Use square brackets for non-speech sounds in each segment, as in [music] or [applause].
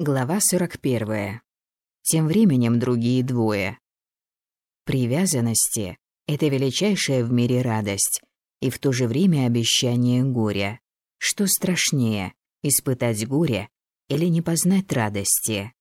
Глава 41. Тем временем другие двое. Привязанности – это величайшая в мире радость и в то же время обещание горя. Что страшнее – испытать горе или не познать радости?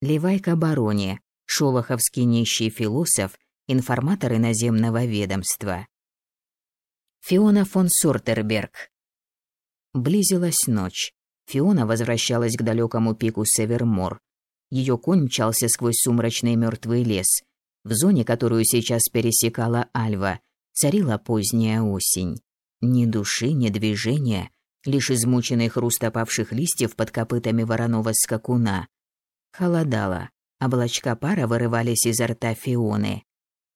Левайка Барони, шолоховский нищий философ, информатор иноземного ведомства. Фиона фон Сортерберг. Близилась ночь. Фиона возвращалась к далекому пику Севермор. Ее конь мчался сквозь сумрачный мертвый лес. В зоне, которую сейчас пересекала Альва, царила поздняя осень. Ни души, ни движения, лишь измученный хруст опавших листьев под копытами вороного скакуна. Холодало, облачка пара вырывались изо рта Фионы.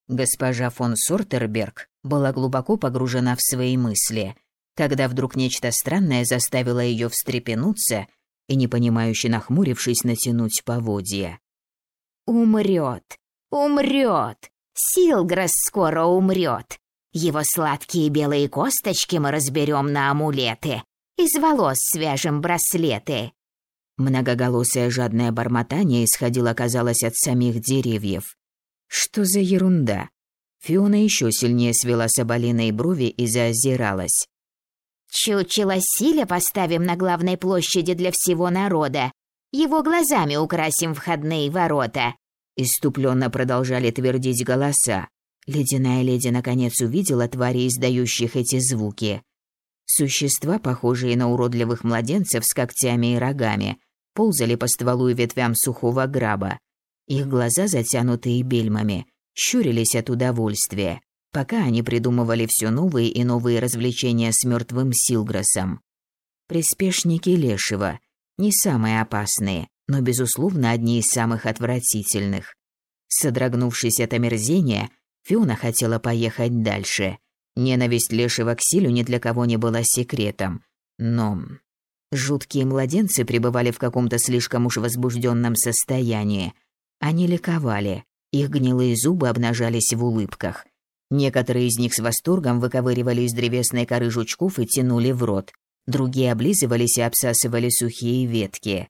Госпожа фон Сортерберг была глубоко погружена в свои мысли – когда вдруг нечто странное заставило ее встрепенуться и, непонимающе нахмурившись, натянуть поводья. «Умрет! Умрет! Силграс скоро умрет! Его сладкие белые косточки мы разберем на амулеты, из волос свяжем браслеты!» Многоголосое жадное бормотание исходило, казалось, от самих деревьев. Что за ерунда? Фиона еще сильнее свела соболиные брови и заозиралась. Чучело Силя поставим на главной площади для всего народа. Его глазами украсим входные ворота. Иступленно продолжали твердить голоса. Ледяная леди наконец увидела твари, издающих эти звуки. Существа, похожие на уродливых младенцев с когтями и рогами, ползали по стволу и ветвям сухого граба. Их глаза, затянутые бельмами, щурились от удовольствия пока они придумывали все новые и новые развлечения с мертвым Силграсом. Приспешники Лешего не самые опасные, но, безусловно, одни из самых отвратительных. Содрогнувшись от омерзения, Фиона хотела поехать дальше. Ненависть Лешего к Силю ни для кого не была секретом. Но жуткие младенцы пребывали в каком-то слишком уж возбужденном состоянии. Они ликовали, их гнилые зубы обнажались в улыбках. Некоторые из них с восторгом выковыривали из древесной коры жучков и тянули в рот. Другие облизывались и обсасывали сухие ветки.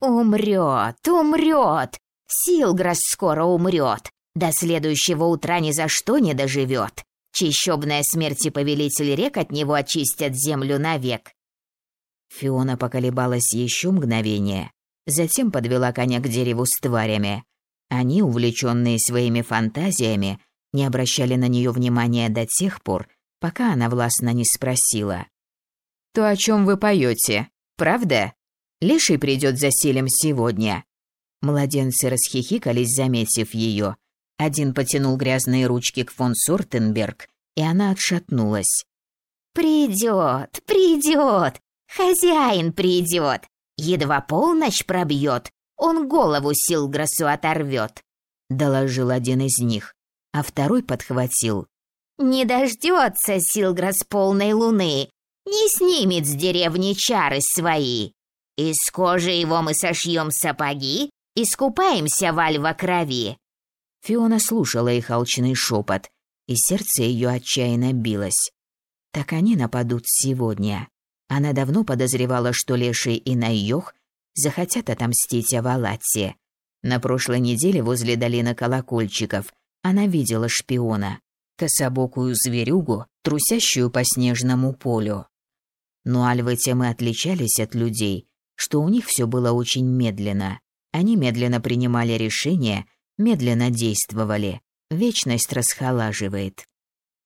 «Умрет, умрет! Силграс скоро умрет! До следующего утра ни за что не доживет! Чищебная смерть и повелитель рек от него очистят землю навек!» Фиона поколебалась еще мгновение, затем подвела коня к дереву с тварями. Они, увлеченные своими фантазиями, не обращали на нее внимания до тех пор, пока она властно не спросила. «То, о чем вы поете, правда? Леший придет за Силем сегодня». Младенцы расхихикались, заметив ее. Один потянул грязные ручки к фон Сортенберг, и она отшатнулась. «Придет, придет! Хозяин придет! Едва полночь пробьет, он голову Силграсу оторвет!» Доложил один из них а второй подхватил. «Не дождется Силграс полной луны, не снимет с деревни чары свои. Из кожи его мы сошьем сапоги, искупаемся в альва крови». Фиона слушала их алчный шепот, и сердце ее отчаянно билось. Так они нападут сегодня. Она давно подозревала, что Леший и Найох захотят отомстить Авалатсе. На прошлой неделе возле долины колокольчиков она видела шпиона, кособокую зверюгу, трусящую по снежному полю. Но альвы тем и отличались от людей, что у них все было очень медленно. Они медленно принимали решения, медленно действовали. Вечность расхолаживает.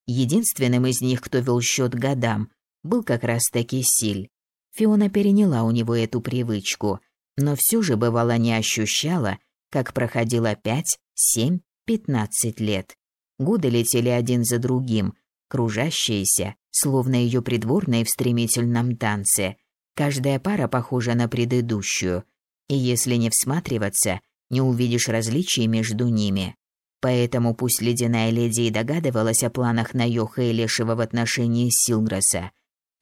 Единственным из них, кто вел счет годам, был как раз-таки Силь. Фиона переняла у него эту привычку, но все же бывало не ощущала, как проходило пять, семь, Пятнадцать лет. Годы летели один за другим, кружащиеся, словно ее придворные в стремительном танце. Каждая пара похожа на предыдущую, и если не всматриваться, не увидишь различий между ними. Поэтому пусть ледяная леди и догадывалась о планах Наёха и Лешего в отношении Силграса,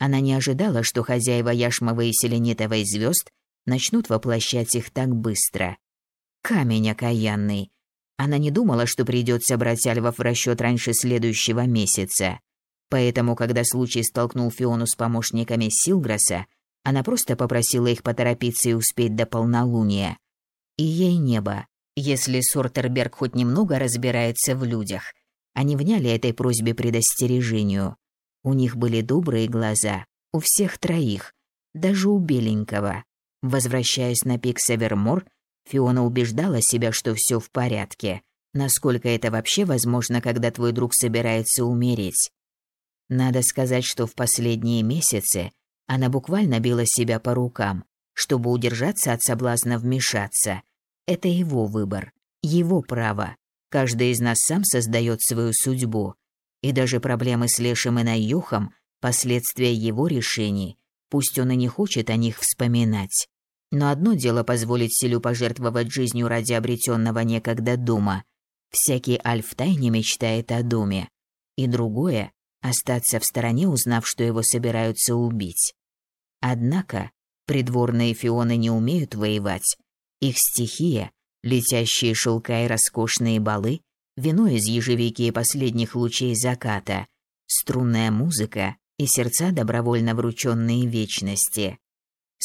она не ожидала, что хозяева яшмовой и селенитовой звезд начнут воплощать их так быстро. Камень окаянный. Она не думала, что придется брать альвов в расчет раньше следующего месяца. Поэтому, когда случай столкнул Фиону с помощниками Силграса, Она просто попросила их поторопиться и успеть до полнолуния. И ей небо. Если Сортерберг хоть немного разбирается в людях, они вняли этой просьбе предостережению. У них были добрые глаза, у всех троих, даже у беленького. Возвращаясь на пик Севермор, Фиона убеждала себя, что все в порядке. Насколько это вообще возможно, когда твой друг собирается умереть? Надо сказать, что в последние месяцы она буквально била себя по рукам, чтобы удержаться от соблазна вмешаться. Это его выбор, его право. Каждый из нас сам создает свою судьбу. И даже проблемы с Лешем и Найюхом – последствия его решений, пусть он и не хочет о них вспоминать. Но одно дело позволить Селю пожертвовать жизнью ради обретенного некогда дома. Всякий Альф тайне мечтает о доме. И другое – остаться в стороне, узнав, что его собираются убить. Однако придворные фионы не умеют воевать. Их стихия – летящие шелка и роскошные балы, вино из ежевики и последних лучей заката, струнная музыка и сердца, добровольно врученные вечности.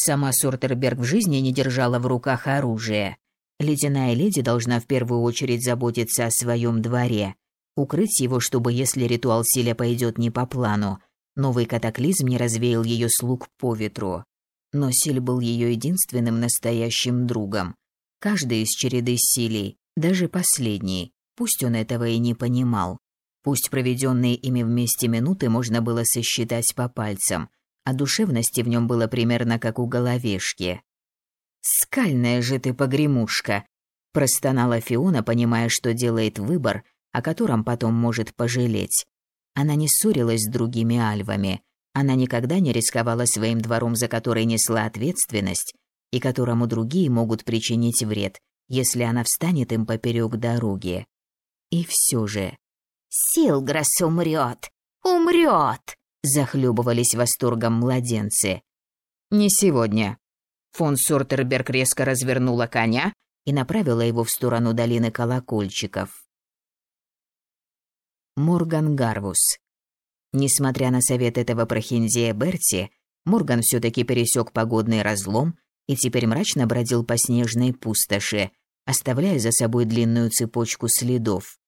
Сама Сортерберг в жизни не держала в руках оружие. Ледяная леди должна в первую очередь заботиться о своем дворе, укрыть его, чтобы, если ритуал Силя пойдет не по плану, новый катаклизм не развеял ее слуг по ветру. Но Силь был ее единственным настоящим другом. Каждый из череды Силей, даже последний, пусть он этого и не понимал, пусть проведенные ими вместе минуты можно было сосчитать по пальцам, а душевности в нем было примерно как у головешки. «Скальная же ты погремушка!» – простонала Фиона, понимая, что делает выбор, о котором потом может пожалеть. Она не ссорилась с другими альвами, она никогда не рисковала своим двором, за который несла ответственность, и которому другие могут причинить вред, если она встанет им поперек дороги. И все же... «Силграс умрет! Умрет!» Захлебывались восторгом младенцы. Не сегодня. Фон Сортерберг резко развернула коня и направила его в сторону долины колокольчиков. Морган Гарвус. Несмотря на совет этого прохиндея Берти, Морган все таки пересек погодный разлом и теперь мрачно бродил по снежной пустоши, оставляя за собой длинную цепочку следов.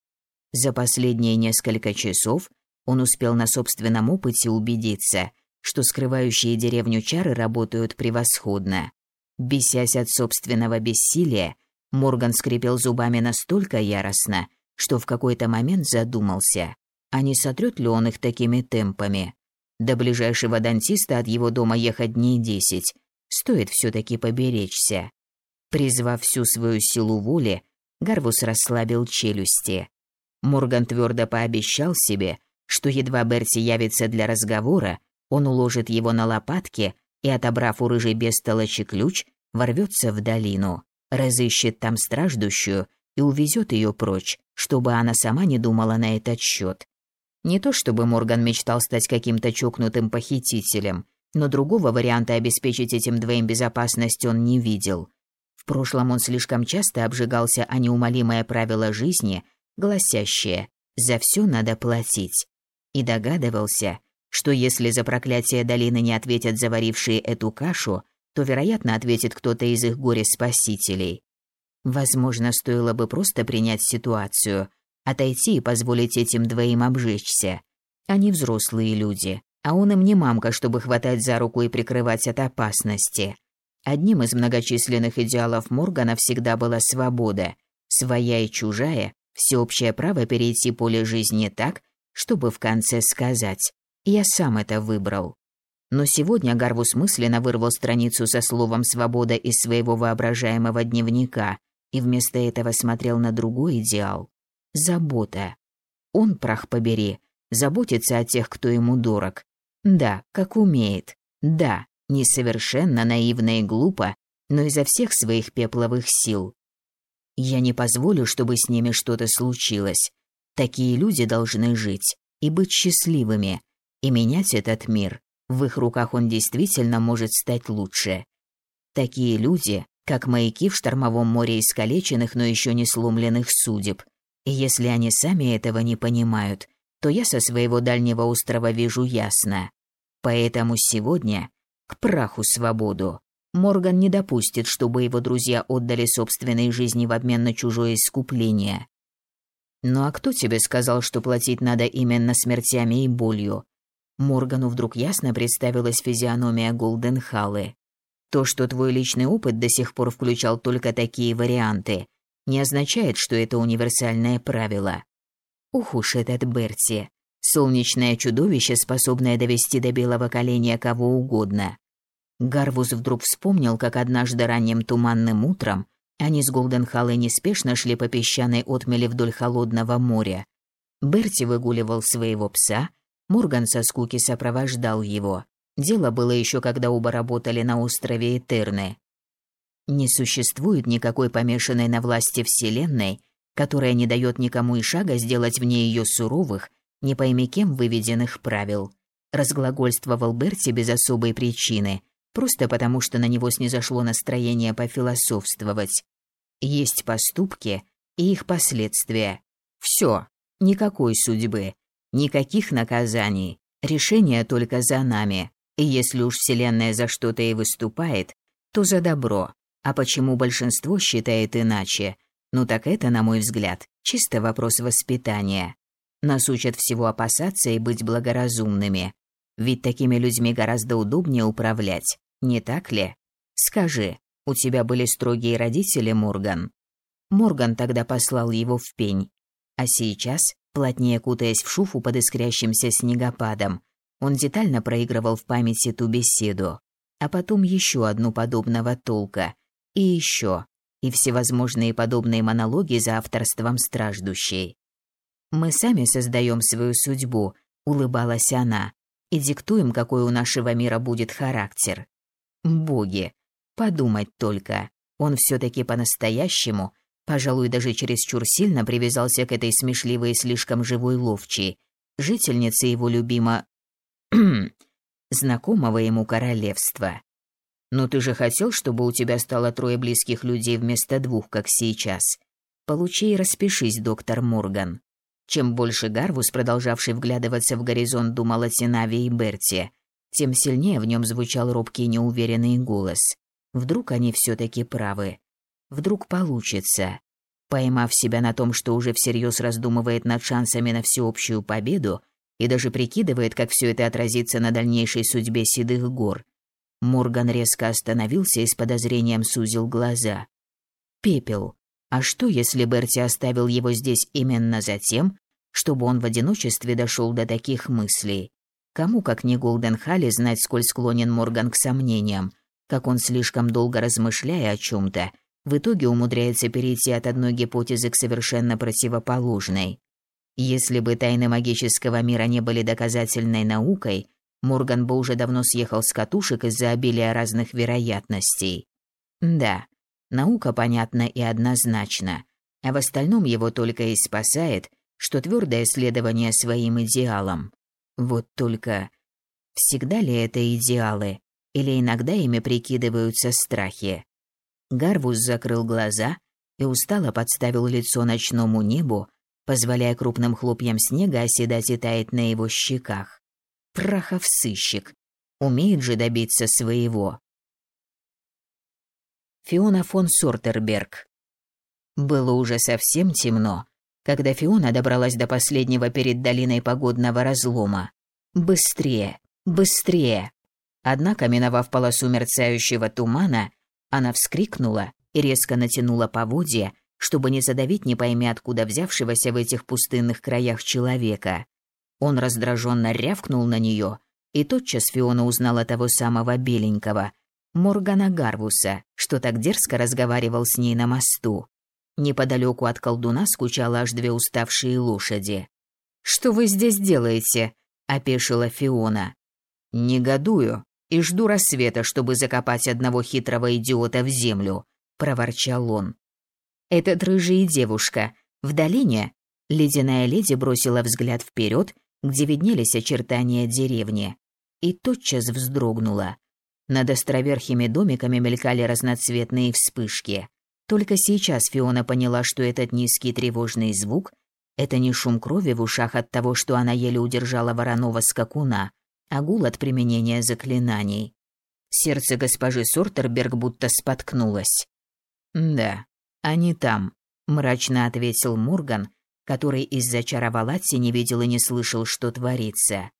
За последние несколько часов он успел на собственном опыте убедиться, что скрывающие деревню чары работают превосходно. Бесясь от собственного бессилия, Морган скрипел зубами настолько яростно, что в какой-то момент задумался, а не сотрет ли он их такими темпами. До ближайшего дантиста от его дома ехать дней десять. Стоит все таки поберечься. Призвав всю свою силу воли, Гарвус расслабил челюсти. Морган твердо пообещал себе, что едва Берти явится для разговора, он уложит его на лопатки и, отобрав у рыжей бестолочи ключ, ворвется в долину, разыщет там страждущую и увезет ее прочь, чтобы она сама не думала на этот счет. Не то чтобы Морган мечтал стать каким-то чокнутым похитителем, но другого варианта обеспечить этим двоим безопасность он не видел. В прошлом он слишком часто обжигался о неумолимое правило жизни, гласящее «за все надо платить» и догадывался, что если за проклятие долины не ответят заварившие эту кашу, то, вероятно, ответит кто-то из их горе-спасителей. Возможно, стоило бы просто принять ситуацию, отойти и позволить этим двоим обжечься. Они взрослые люди, а он им не мамка, чтобы хватать за руку и прикрывать от опасности. Одним из многочисленных идеалов Моргана всегда была свобода, своя и чужая, всеобщее право перейти поле жизни так, чтобы в конце сказать «я сам это выбрал». Но сегодня Гарвус мысленно вырвал страницу со словом «свобода» из своего воображаемого дневника и вместо этого смотрел на другой идеал – забота. Он, прах побери, заботится о тех, кто ему дорог. Да, как умеет. Да, несовершенно, наивно и глупо, но изо всех своих пепловых сил. Я не позволю, чтобы с ними что-то случилось. Такие люди должны жить и быть счастливыми, и менять этот мир. В их руках он действительно может стать лучше. Такие люди, как маяки в штормовом море искалеченных, но еще не сломленных судеб. И если они сами этого не понимают, то я со своего дальнего острова вижу ясно. Поэтому сегодня К праху свободу. Морган не допустит, чтобы его друзья отдали собственные жизни в обмен на чужое искупление. Ну а кто тебе сказал, что платить надо именно смертями и болью? Моргану вдруг ясно представилась физиономия Голденхаллы. То, что твой личный опыт до сих пор включал только такие варианты, не означает, что это универсальное правило. Ух уж этот Берти. Солнечное чудовище, способное довести до белого коленя кого угодно. Гарвус вдруг вспомнил, как однажды ранним туманным утром они с Голденхаллой неспешно шли по песчаной отмели вдоль холодного моря. Берти выгуливал своего пса, Морган со скуки сопровождал его. Дело было еще, когда оба работали на острове Этерны. Не существует никакой помешанной на власти Вселенной, которая не дает никому и шага сделать вне ее суровых, не пойми кем выведенных правил. Разглагольствовал Берти без особой причины, просто потому что на него снизошло настроение пофилософствовать. Есть поступки и их последствия. Все, никакой судьбы, никаких наказаний, решение только за нами. И если уж Вселенная за что-то и выступает, то за добро. А почему большинство считает иначе? Ну так это, на мой взгляд, чисто вопрос воспитания. Нас учат всего опасаться и быть благоразумными. Ведь такими людьми гораздо удобнее управлять, не так ли? Скажи, у тебя были строгие родители, Морган?» Морган тогда послал его в пень. А сейчас, плотнее кутаясь в шуфу под искрящимся снегопадом, он детально проигрывал в памяти ту беседу. А потом еще одну подобного толка. И еще. И всевозможные подобные монологи за авторством страждущей. «Мы сами создаем свою судьбу», — улыбалась она, «и диктуем, какой у нашего мира будет характер. Боги, Подумать только, он все-таки по-настоящему, пожалуй, даже чересчур сильно привязался к этой смешливой и слишком живой ловчей, жительнице его любимо... [clears throat] знакомого ему королевства. Но ты же хотел, чтобы у тебя стало трое близких людей вместо двух, как сейчас. Получи и распишись, доктор Морган. Чем больше Гарвус, продолжавший вглядываться в горизонт, думал о Тинаве и Берте, тем сильнее в нем звучал робкий неуверенный голос. Вдруг они все-таки правы. Вдруг получится. Поймав себя на том, что уже всерьез раздумывает над шансами на всеобщую победу и даже прикидывает, как все это отразится на дальнейшей судьбе седых гор, Морган резко остановился и с подозрением сузил глаза. Пепел. А что, если Берти оставил его здесь именно за тем, чтобы он в одиночестве дошел до таких мыслей? Кому, как не Голден Халли, знать, сколь склонен Морган к сомнениям, как он слишком долго размышляя о чем-то, в итоге умудряется перейти от одной гипотезы к совершенно противоположной. Если бы тайны магического мира не были доказательной наукой, Морган бы уже давно съехал с катушек из-за обилия разных вероятностей. Да, наука понятна и однозначна, а в остальном его только и спасает, что твердое следование своим идеалам. Вот только всегда ли это идеалы? Или иногда ими прикидываются страхи. Гарвус закрыл глаза и устало подставил лицо ночному небу, позволяя крупным хлопьям снега оседать и таять на его щеках. Прахов сыщик. Умеет же добиться своего. Фиона фон Сортерберг. Было уже совсем темно, когда Фиона добралась до последнего перед долиной погодного разлома. Быстрее, быстрее. Однако, миновав полосу мерцающего тумана, она вскрикнула и резко натянула поводья, чтобы не задавить не пойми откуда взявшегося в этих пустынных краях человека. Он раздраженно рявкнул на нее, и тотчас Фиона узнала того самого беленького, Моргана Гарвуса, что так дерзко разговаривал с ней на мосту. Неподалеку от колдуна скучало аж две уставшие лошади. «Что вы здесь делаете?» – опешила Фиона. «Негодую», и жду рассвета, чтобы закопать одного хитрого идиота в землю», — проворчал он. «Этот рыжий девушка. В долине?» Ледяная леди бросила взгляд вперед, где виднелись очертания деревни, и тотчас вздрогнула. Над островерхими домиками мелькали разноцветные вспышки. Только сейчас Фиона поняла, что этот низкий тревожный звук — это не шум крови в ушах от того, что она еле удержала вороного скакуна, а гул от применения заклинаний. Сердце госпожи Сортерберг будто споткнулось. «Да, они там», — мрачно ответил Морган, который из-за чара Валатси не видел и не слышал, что творится.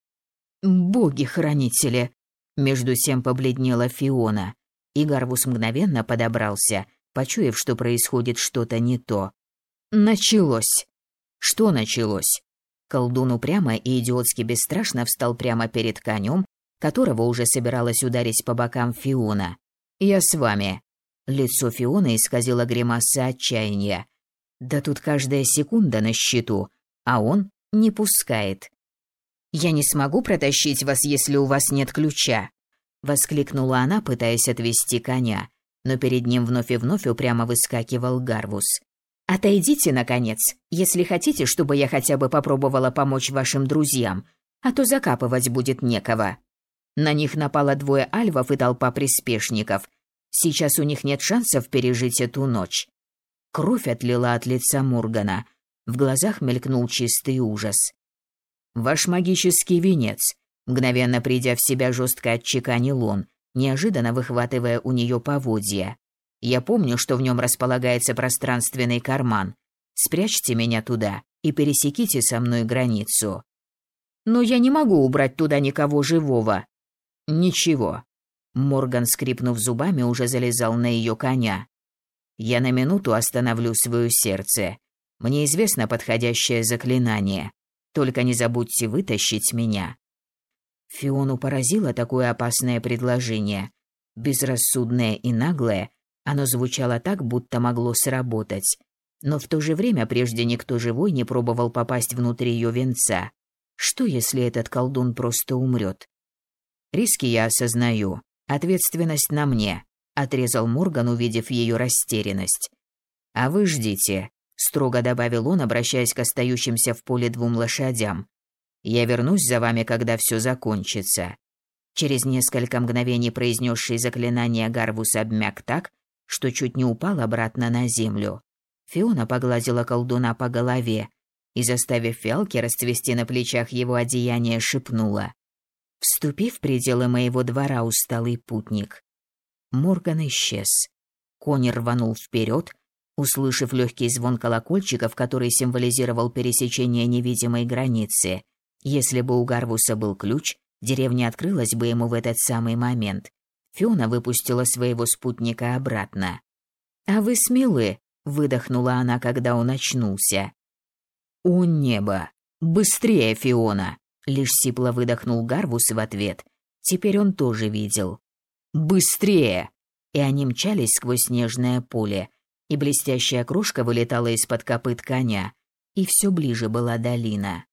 «Боги-хранители!» Между тем побледнела Фиона, и Гарвус мгновенно подобрался, почуяв, что происходит что-то не то. «Началось!» «Что началось?» Колдун упрямо и идиотски бесстрашно встал прямо перед конем, которого уже собиралась ударить по бокам Фиона. «Я с вами». Лицо Фиона исказило гримаса отчаяния. «Да тут каждая секунда на счету, а он не пускает». «Я не смогу протащить вас, если у вас нет ключа», — воскликнула она, пытаясь отвести коня, но перед ним вновь и вновь упрямо выскакивал Гарвус. Отойдите, наконец, если хотите, чтобы я хотя бы попробовала помочь вашим друзьям, а то закапывать будет некого. На них напало двое альвов и толпа приспешников. Сейчас у них нет шансов пережить эту ночь. Кровь отлила от лица Мургана. В глазах мелькнул чистый ужас. «Ваш магический венец», мгновенно придя в себя жестко отчеканил он, неожиданно выхватывая у нее поводья. Я помню, что в нем располагается пространственный карман. Спрячьте меня туда и пересеките со мной границу. Но я не могу убрать туда никого живого. Ничего. Морган, скрипнув зубами, уже залезал на ее коня. Я на минуту остановлю свое сердце. Мне известно подходящее заклинание. Только не забудьте вытащить меня. Фиону поразило такое опасное предложение. Безрассудное и наглое, оно звучало так, будто могло сработать. Но в то же время прежде никто живой не пробовал попасть внутрь ее венца. Что, если этот колдун просто умрет? Риски я осознаю. Ответственность на мне, отрезал Морган, увидев ее растерянность. А вы ждите, строго добавил он, обращаясь к остающимся в поле двум лошадям. Я вернусь за вами, когда все закончится. Через несколько мгновений произнесший заклинание Гарвус обмяк так, что чуть не упал обратно на землю. Фиона погладила колдуна по голове и, заставив фиалки расцвести на плечах его одеяние, шепнула. «Вступи в пределы моего двора, усталый путник». Морган исчез. Конь рванул вперед, услышав легкий звон колокольчиков, который символизировал пересечение невидимой границы. Если бы у Гарвуса был ключ, деревня открылась бы ему в этот самый момент. Фиона выпустила своего спутника обратно. «А вы смелы», — выдохнула она, когда он очнулся. «О небо! Быстрее, Фиона!» — лишь сипло выдохнул Гарвус в ответ. Теперь он тоже видел. «Быстрее!» И они мчались сквозь снежное поле, и блестящая кружка вылетала из-под копыт коня, и все ближе была долина.